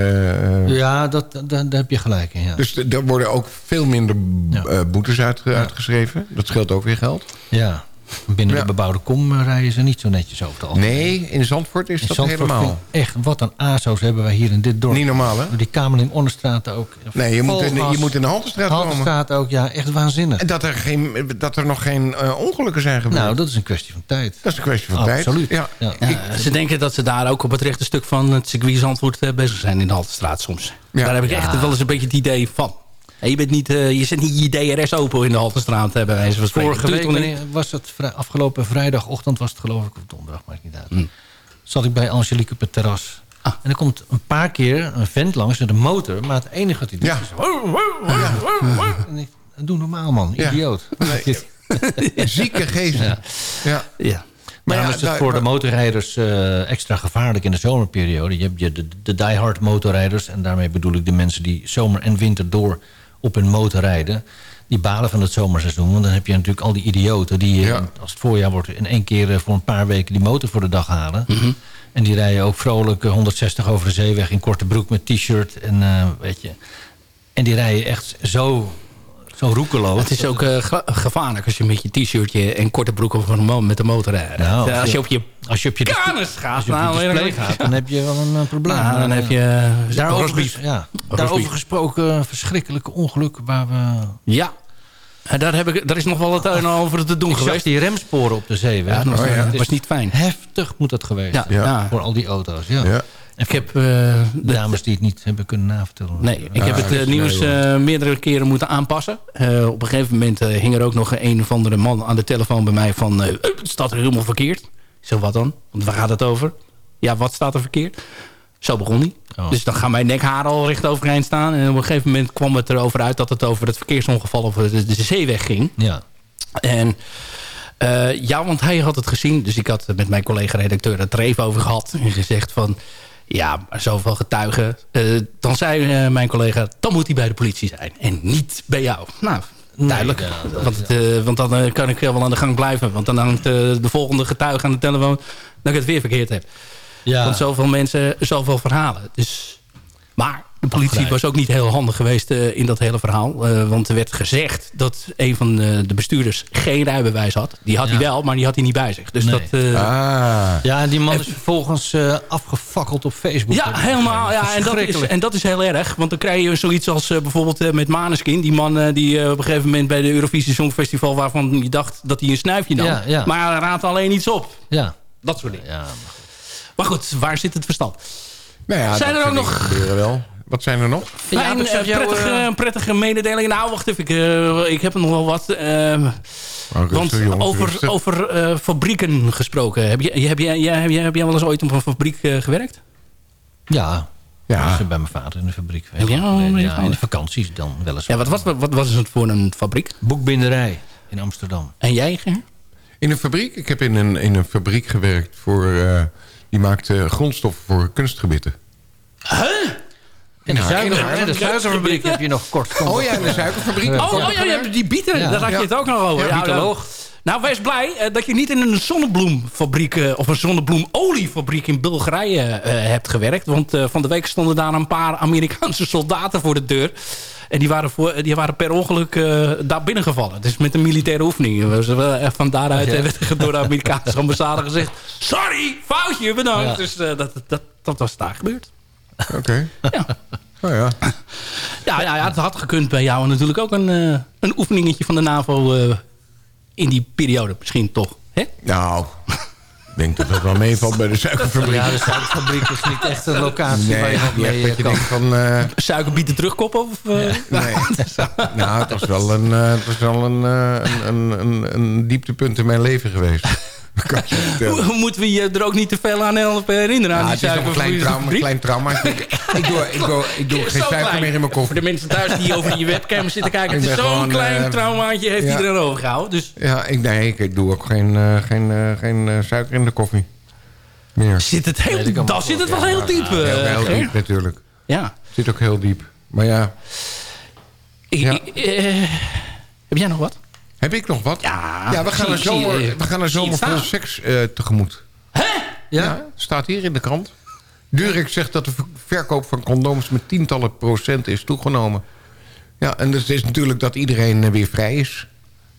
eh, Ja, dat, dat, daar heb je gelijk in, ja. Dus er worden ook veel minder eh, boetes uitge- uitgeschreven. Dat scheelt ook weer geld. Ja, binnen Ja. de bebouwde kom eh, rijden ze niet zo netjes over het algemeen. Nee, in Zandvoort is In dat Zandvoort helemaal. Echt, wat een ASO's hebben wij hier in dit dorp. Niet normaal, hè? Die Kamerling Onnestraat ook. Nee, je moet, in, je moet in de Haltestraat komen. Haltestraat ook, ja, echt waanzinnig. En dat er, geen, dat er nog geen eh, ongelukken zijn gebeurd. Nou, dat is een kwestie van tijd. dat is een kwestie van tijd. Absoluut. Ja. Ja. Ja, ze denken dat ze daar ook op het rechte stuk van het circuit Zandvoort eh, bezig zijn in de Haltestraat soms. Ja. Daar heb ik Ja. echt wel eens een beetje het idee van. En je, bent niet, eh, je zet niet je DRS open in de Haltestraat. Bij wijze van spreken. Vorige week wanneer was het afgelopen vrijdagochtend was het geloof ik, of donderdag, maakt niet uit. Hmm. Zat ik bij Angelique op het terras. Ah. En er komt een paar keer een vent langs met een motor, maar het enige wat hij doet Ja. is... En ik, Doe normaal man, Ja. idioot. Zieke geesten. Ja. Ja. Ja. Maar ja, ja, is het daar- voor de motorrijders eh, extra gevaarlijk in de zomerperiode. Je hebt je de, de diehard motorrijders. En daarmee bedoel ik de mensen die zomer en winter door op hun motor rijden. Die balen van het zomerseizoen. Want dan heb je natuurlijk al die idioten die eh, Ja. als het voorjaar wordt... in één keer eh, voor een paar weken die motor voor de dag halen. Mhm. En die rijden ook vrolijk eh, 160 over de zeeweg in korte broek met t-shirt. En, eh, weet je. en die rijden echt zo, zo roekeloos. Het is ook eh, ge- gevaarlijk als je met je t-shirtje en korte broek op een mo- met de motor rijdt. Nou, Ja, als je op je als je op je kanus gaat, Als je op nou, je gaat, dan heb je wel een eh, probleem. Nou, dan heb eh, je eh, Daarover, ges- ja, daarover gesproken, eh, verschrikkelijke ongeluk waar we... Ja. En daar, heb ik, daar is nog wel het een ander te doen Ik geweest. die remsporen op de zeeweg. Ja, dat was, eh, niet fijn. Heftig moet dat geweest Ja, zijn. ja. Voor al die auto's, ja. Ik heb, eh, dames die het niet hebben kunnen navertellen. nee, ik heb het eh, nieuws eh, meerdere keren moeten aanpassen. Op een gegeven moment hing er ook nog een of andere man aan de telefoon bij mij van... het staat er helemaal verkeerd. Ik zeg, wat dan? Want waar gaat het over? Ja, wat staat er verkeerd? Zo begon hij. Oh. Dus dan gaan mijn nekharen al recht overeind staan. En op een gegeven moment kwam het erover uit... dat het over het verkeersongeval over de, de zeeweg ging. Ja. En ja, want hij had het gezien. Dus ik had met mijn collega-redacteur het er even over gehad. En gezegd van, ja, maar zoveel getuigen. Eh, dan zei eh, mijn collega, dan moet hij bij de politie zijn. En niet bij jou. Nou, duidelijk. ja, want, eh, want dan kan ik wel aan de gang blijven. Want dan hangt de volgende getuige aan de telefoon... dat ik het weer verkeerd heb. Ja. Want zoveel mensen, zoveel verhalen. Dus, maar de politie was ook niet heel handig geweest eh, in dat hele verhaal. Eh, want er werd gezegd dat een van de, de bestuurders geen rijbewijs had. Die had Ja. hij wel, maar die had hij niet bij zich. Dus Nee. dat... eh, Ah. ja, en die man is vervolgens eh, afgefakkeld op Facebook. ja, helemaal. Ja, en, dat is, en dat is heel erg. Want dan krijg je zoiets als eh, bijvoorbeeld eh, met Maneskin. Die man eh, die eh, op een gegeven moment bij de Eurovisie Songfestival... waarvan je dacht dat hij een snuifje nam. Ja, ja. Maar hij raadt alleen iets op. Ja. Dat soort dingen. Ja, Maar goed, waar zit het verstand? Nou ja, Zijn er ook nog- wel. Wat zijn er nog? Ja, zag eh, prettige, eh, prettige mededeling. Nou, wacht even. Ik, eh, ik heb nog wel wat. eh, Oh, rustig, want jongens, over, rustig. over eh, fabrieken gesproken. Heb, je, heb, jij, jij- heb, jij, heb jij wel eens ooit op een fabriek eh, gewerkt? ja. Ja. Dus bij mijn vader in de fabriek. Een ja, in de vakanties dan wel eens. Ja, wat was, wat was het voor een fabriek? Boekbinderij in Amsterdam. En jij, Ger? In een fabriek? Ik heb in een, in een fabriek gewerkt voor... eh, die maakte grondstoffen voor kunstgebitten. En de, Ja, suiker, in en de suikerfabriek heb je nog kort. Oh ja, de suikerfabriek. Oh, oh ja, je hebt die bieten. Ja. Daar had je het ook nog over. Ja, Ja, bietoloog. Nou, wees blij eh, dat je niet in een zonnebloemfabriek... eh, of een zonnebloemoliefabriek in Bulgarije eh, hebt gewerkt. Want eh, van de week stonden daar een paar Amerikaanse soldaten voor de deur. En die waren, voor, die waren per ongeluk eh, daar binnengevallen. Dus met een militaire oefening. Van daaruit Ja. eh, werd er door de Amerikaanse ambassade gezegd... Sorry, foutje, bedankt. Ja. Dus eh, dat, dat, dat was daar gebeurd. Oké. Ja. Oh ja. Ja, ja, ja, het had gekund bij jou natuurlijk ook een, eh, een oefeningetje van de NAVO eh, in die periode misschien toch. Hè? Nou, ik denk dat het wel meevalt bij de suikerfabriek. Ja, de suikerfabriek is niet echt een locatie waar Nee, je nog mee dat eh, je kan. van... Suikerbieten terugkoppen? Of, eh? nee. nou, het was wel een, eh, het was wel een, eh, een, een, een, een dieptepunt in mijn leven geweest. Moeten we je er ook niet te veel aan helpen herinneren? Aan Ja, die het is een klein trauma. Klein trauma. Ik, ik doe, ik doe, ik doe geen suiker klein. meer in mijn koffie. Voor de mensen thuis die over je webcam zitten kijken. Het is zo'n klein eh, traumaatje heeft ja. iedereen overgehouden. Dus Ja, ik, nee, ik doe ook geen, eh, geen, eh, geen eh, suiker in de koffie. Meer. zit het heel, dan zit het wel heel diep. Ja, heel diep natuurlijk. Ja. Zit ook heel diep. Maar ja, Ik- Ja. ik- eh, heb jij nog wat? Heb ik nog wat? Ja, Ja, we gaan een zomer, je- we gaan een zomer vol seks eh, tegemoet. Ja? Ja, staat hier in de krant. Durek zegt dat de ver- verkoop van condooms met tientallen procent is toegenomen. Ja, en dat is natuurlijk dat iedereen eh, weer vrij is.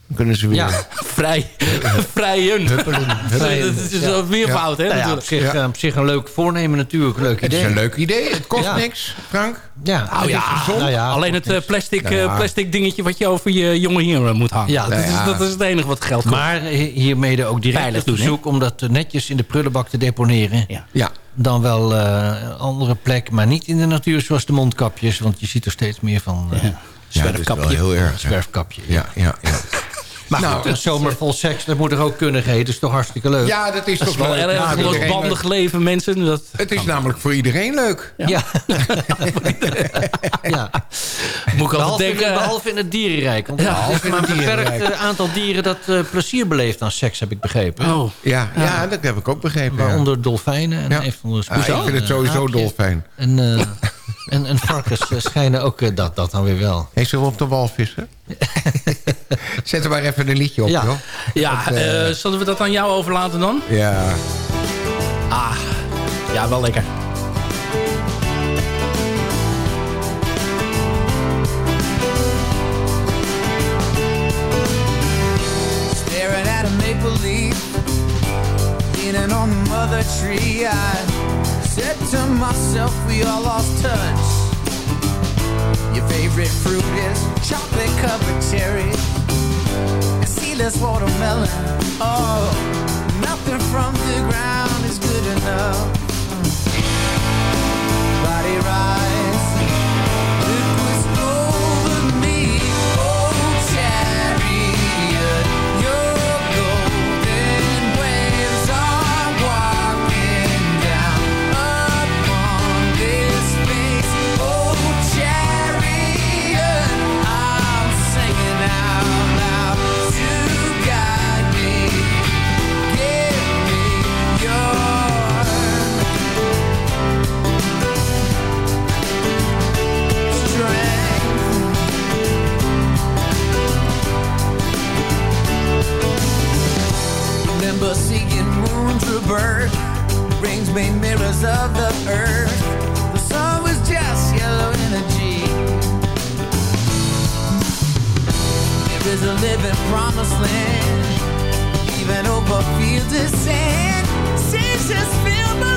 Dan kunnen ze weer... Ja. Vrij. Vrijen. Huppelen, huppelen. Dat is wel weer Ja. fout, hè? Nou ja, op, natuurlijk. zich, Ja. eh, op zich een leuk voornemen natuurlijk. Leuk Het is idee. een leuk idee. Het kost Ja. niks, Frank. Ja, Nou ja, gezond. Nou ja, alleen het eh, plastic, ja. eh, plastic dingetje wat je over je jonge hier moet hangen. Ja, dat, is, ja. dat is het enige wat geld kost. Maar hi- hiermee ook direct het verzoek om dat netjes in de prullenbak te deponeren. Ja. Ja, Dan wel eh, een andere plek, maar niet in de natuur zoals de mondkapjes. Want je ziet er steeds meer van eh ja dat is wel Zwerfkapje. heel erg. zwerfkapje. Ja, ja, ja. Maar Nou, goed, een zomer vol seks, dat moet er ook kunnen geheten. Dat is toch hartstikke leuk? Ja, dat is Dat toch is wel leuk. erg Ja, losbandig leven, mensen. Dat, Het is namelijk voor iedereen leuk. Ja. ja. moet ik Behalve, in, denken... behalve in het dierenrijk. Want Ja, is in maar het een beperkt dierenrijk. eh, aantal dieren dat eh, plezier beleeft aan seks, heb ik begrepen. Oh, Ja, ja, dat heb ik ook begrepen. ja. Waaronder dolfijnen en Ja. een van de Ah, ik vind het sowieso dolfijn. En, eh, en, en varkens eh, schijnen ook eh, dat, dat dan weer wel. Hey, zullen we op de wal vissen? Zet er maar even een liedje op, Ja. joh. ja, Dat, eh, eh, zullen we dat aan jou overlaten dan? Ja. Ah, ja, wel lekker. Staring at a maple leaf, leaning on the mother tree. I said to myself, we all lost touch. Your favorite fruit is chocolate covered cherry and watermelon. Oh, nothing from the ground is good enough. Body rise, Remember seeing moons rebirth, rings made mirrors of the earth. The sun was just yellow energy. There is a living promised land, even over fields of sand. Seas just fill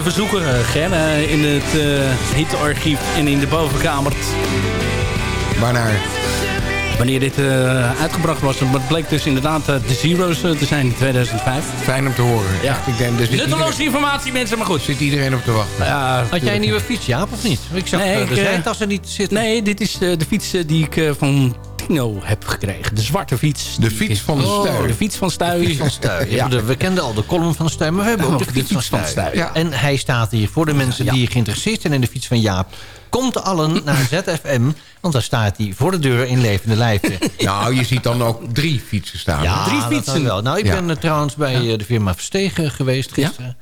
even zoeken, eh, Ger, eh, in het eh hitarchief en in de bovenkamer. Waarnaar? Wanneer dit eh, uitgebracht was. Maar het bleek dus inderdaad de Zero's te zijn in 2005. Fijn om te horen. Ja. Ik denk, dus Nutteloze informatie, mensen, maar goed. Zit iedereen op te wachten? Ja, Had jij een nieuwe fiets, Jaap, of niet? Ik zag Nee, de zijtassen niet zitten. Nee, dit is eh, de fiets die ik eh, van Heb gekregen. De zwarte fiets. De fiets van de Oh, Stuy. De fiets van Stuy. Ja. we kenden al de column van Stuy, maar we hebben ook de fiets van Stuy. En hij staat hier voor de mensen die geïnteresseerd zijn in de fiets van Jaap. Komt allen naar ZFM, want daar staat hij voor de deur in levende lijven. Nou, je ziet dan ook drie fietsen staan. Ja, Drie fietsen. wel. Nou, ik Ja. ben eh, trouwens bij eh, de firma Verstegen geweest gisteren.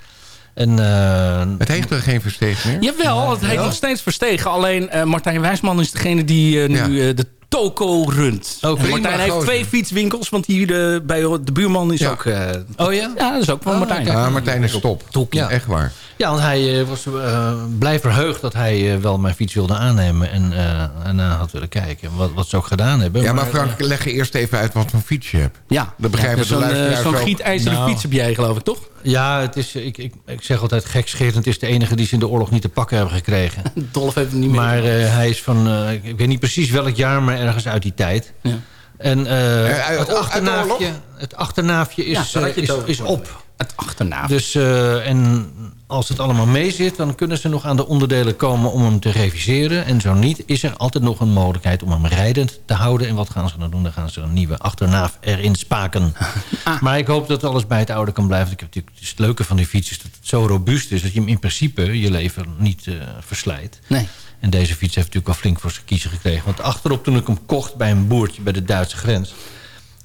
En, eh, Het heeft er geen versteeg meer? Jawel, het heet nog steeds verstegen. Alleen eh, Martijn Wijsman is degene die nu Ja. eh, de toko runt. Oh, prima, Martijn heeft gozer. twee fietswinkels, want hier eh, bij de buurman is Ja. ook... eh, oh ja? ja, dat is ook van Oh, Martijn. Ah, Martijn is top. Top, ja. Echt waar. Ja, want hij eh, was eh, blij verheugd dat hij eh, wel mijn fiets wilde aannemen. En, eh en had willen kijken wat, wat ze ook gedaan hebben. Ja, maar Frank, leg je eerst even uit wat voor fiets je hebt. Ja, Dat begrijpen dus de zo'n luisteraars zo'n ook. gietijzeren Nou. fiets heb jij geloof ik, toch? Ja, het is, ik, ik, ik zeg altijd gekscherend. Het is de enige die ze in de oorlog niet te pakken hebben gekregen. Dolf heeft het niet meer. Maar eh, hij is van, eh, ik weet niet precies welk jaar, maar ergens uit die tijd. Ja. En eh, het, achternaafje, het achternaafje is, is, is op. Het achternaam. Dus, eh, en als het allemaal mee zit, dan kunnen ze nog aan de onderdelen komen om hem te reviseren. En zo niet, is er altijd nog een mogelijkheid om hem rijdend te houden. En wat gaan ze dan doen? Dan gaan ze een nieuwe achternaaf erin spaken. Maar ik hoop dat alles bij het oude kan blijven. Ik heb natuurlijk, het, leuke van die fiets is dat het zo robuust is... dat je hem in principe je leven niet eh, verslijt. Nee. En deze fiets heeft natuurlijk wel flink voor zijn kiezen gekregen. Want achterop toen ik hem kocht bij een boertje bij de Duitse grens...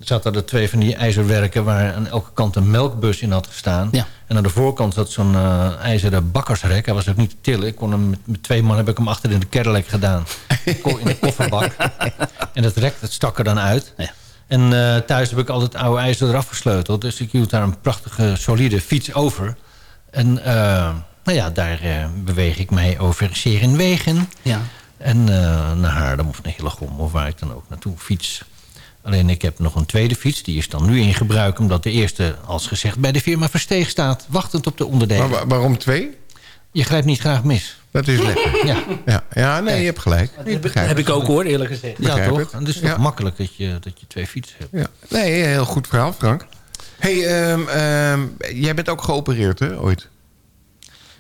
zaten er twee van die ijzerwerken waar aan elke kant een melkbus in had gestaan. Ja. En aan de voorkant zat zo'n eh, ijzeren bakkersrek. Hij was ook niet te tillen. Ik kon hem met, met twee man heb ik hem achter in de Cadillac gedaan. In de kofferbak. en het rek dat stak er dan uit. Ja. En eh, thuis heb ik al het oude ijzer eraf gesleuteld. Dus ik hield daar een prachtige, solide fiets over. En eh, nou ja, daar beweeg ik mij over Serenwegen. Ja. En naar Haarlem of naar Hillegom of waar ik dan ook naartoe fiets. Alleen ik heb nog een tweede fiets. Die is dan nu in gebruik omdat de eerste, als gezegd, bij de firma Versteeg staat. Wachtend op de onderdelen. Maar wa- waarom twee? Je grijpt niet graag mis. Dat is lekker. Ja, Ja, ja nee, je hebt gelijk. Begrijp heb ik ook hoor, eerlijk gezegd. ja toch? het. En het is Ja. toch makkelijk dat je, dat je twee fietsen hebt. Ja. Nee, heel goed verhaal, Frank. hey, ehm, ehm, jij bent ook geopereerd, hè, ooit?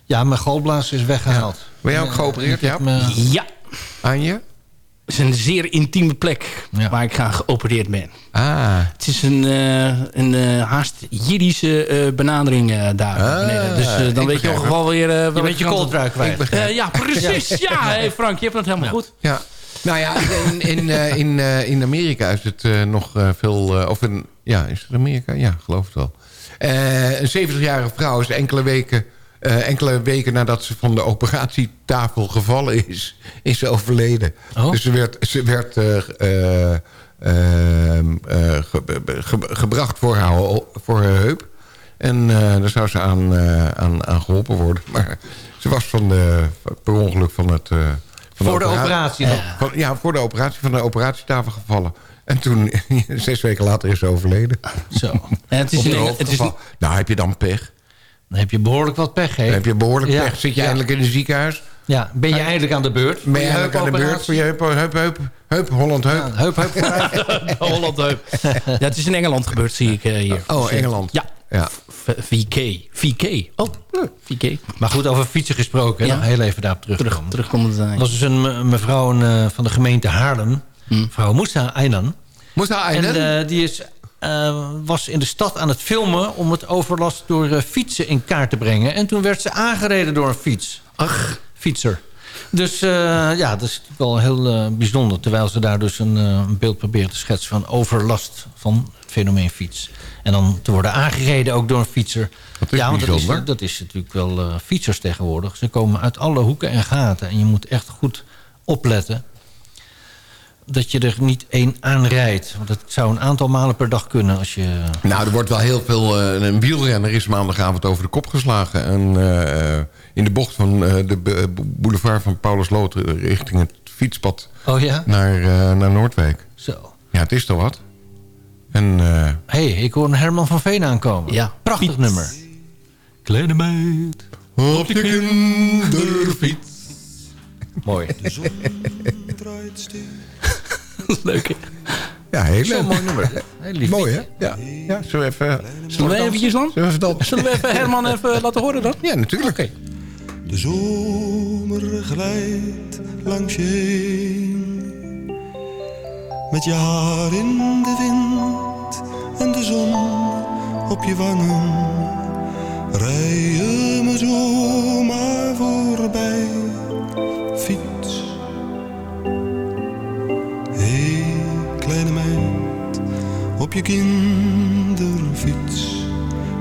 Ja, mijn galblaas is weggehaald. Ben jij ook geopereerd, heb ja? me- Ja, Aan je? Het is een zeer intieme plek Ja. waar ik aan geopereerd ben. Ah, Het is een, eh, een eh, haast Jiddische eh, benadering eh, daar Ah, beneden. Dus ik dan weet je ook wel weer... eh, Je bent kwijt. Eh, ja, precies. Ja, hey Frank, je hebt het helemaal goed. Ja. Nou ja, in, in, eh, in, eh, in Amerika is het eh, nog eh, veel... eh, of in, ja, is het Amerika? Ja, geloof het wel. Eh, een 70-jarige vrouw is enkele weken, eh, enkele weken nadat ze van de operatietafel gevallen is... is ze overleden. Oh. Dus ze werd, ze werd eh, eh, ehm, eh, ge- ge- gebracht voor haar, voor haar heup. En daar zou ze aan, aan, aan geholpen worden. Maar ze was van de, per ongeluk van het... van Voor de opera- operatie nog. van, ja, voor de operatie van de operatietafel gevallen. En toen, zes weken later, is ze overleden. Zo. En het is, een, de het is. Nou, heb je dan pech? Dan heb je behoorlijk wat pech, hè? Dan heb je behoorlijk Ja. pech. Zit je Ja. eindelijk in het ziekenhuis? Ja, ben je eindelijk aan de beurt? Ben je eindelijk aan de beurt voor je heup, heup, heup, heup, Holland heup? Ja, heup, heup. Holland Heup. Ja, het is in Engeland gebeurd, zie ik eh, hier. Oh, Dus, eh, Engeland. Ja, Ja. VK. VK. Oh, VK. Maar goed, over fietsen gesproken. Ja. Heel even daarop Terug, terugkomen. terugkomen. Er was dus een me- mevrouw eh, van de gemeente Haarlem. Mevrouw Moussa Aynan. Moest nou En eh, die is, eh, was in de stad aan het filmen... om het overlast door eh, fietsen in kaart te brengen. En toen werd ze aangereden door een fiets. Ach. Fietser. Dus eh, ja, dat is natuurlijk wel heel bijzonder. Terwijl ze daar dus een, een beeld proberen te schetsen... van overlast van het fenomeen fiets. En dan te worden aangereden ook door een fietser. Dat is ja, want dat is, dat is natuurlijk wel fietsers tegenwoordig. Ze komen uit alle hoeken en gaten. En je moet echt goed opletten dat je er niet één aanrijdt. Want het zou een aantal malen per dag kunnen als je... Nou, er wordt wel heel veel... eh, een wielrenner is maandagavond over de kop geslagen. En eh, in de bocht van eh, de boulevard van Paulus Lood... eh, richting het fietspad Oh ja? naar, eh, naar Noordwijk. Zo. Ja, het is toch wat? En eh, Hé, hey, ik hoor een Herman van Veen aankomen. Ja. Prachtig nummer. Kleine meid. Op je kinderfiets. Mooi. Leuk, hè? Ja, heel Zo'n mooi nummer. Heel lief Mooi, hè? Ja. ja zullen we even... Zullen we eventjes dan? Zullen we? Zullen we even Herman even laten horen dan? Ja, natuurlijk. De zomer glijdt langs je heen. Met je haar in de wind en de zon op je wangen. Rij je me zomaar voorbij, je kinderfiets.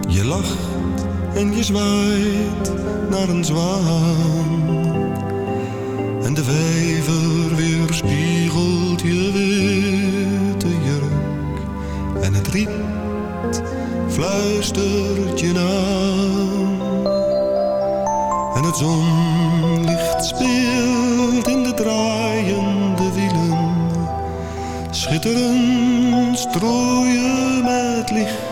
Je lacht en je zwaait naar een zwaan. En de vijver weerspiegelt je witte jurk. En het riet fluistert je naam. En het zonlicht speelt in de draaiende wielen. Schitterend strooien met licht.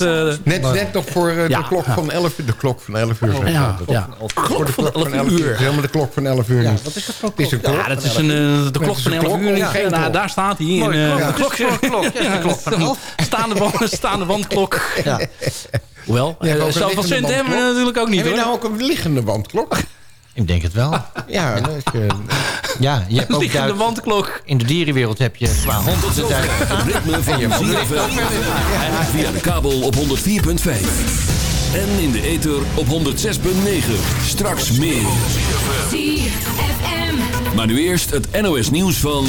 Eh, Net, net nog voor eh, Ja. de klok van 11 uur. De klok van 11 uur. Ja, ja. De klok van 11 uur. Helemaal de klok van 11 uur niet. Wat is dat voor Het is een klok? klok. Ja, dat is een, eh, de klok van 11 uur. Ja, geen Ja, nou, klok. daar staat hij. Klok. de Ja, gewoon een klok. Ja, de klok van elf. Staande, wand, staande wandklok. Ja. Ook een zoveel cent hebben we natuurlijk ook niet Heb je nou ook een liggende wandklok? Ik denk het wel. Ja, dat is, eh, Ja, je hebt ook wandklok. In de dierenwereld heb je qua hond de tijd. Het ritme van ZFM. Via de kabel op 104.5. En in de ether op 106.9. Straks meer. Maar nu eerst het NOS nieuws van...